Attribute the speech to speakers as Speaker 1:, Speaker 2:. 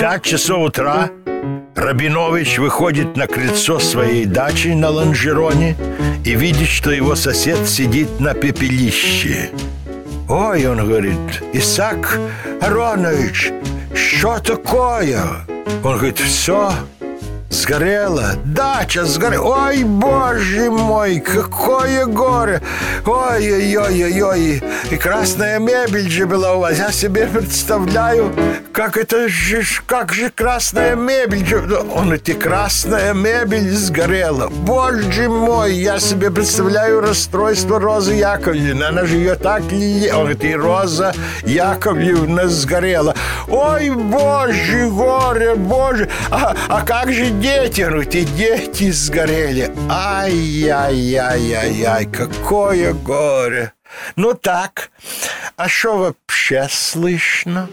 Speaker 1: Пять часов утра Рабинович выходит на крыльцо своей дачи на лонжероне и видит, что его сосед сидит на пепелище. Ой, он говорит, Исаак Аронович, что такое? Он говорит, все, Сгорела, дача сгорела. Ой, боже мой, какое горе. Ой-ой-ой-ой-ой И красная мебель же была у вас. Я себе представляю, как это же Как же красная мебель Он эти красная мебель сгорела. Боже мой, я себе представляю расстройство Розы Яковлевны. Она же ее так ли Он и Роза Яковлевна сгорела. Ой, боже, горе, боже. А, а как же ветер, и дети сгорели. Ай-яй-яй-яй-яй, какое горе. Ну так, а что вообще слышно?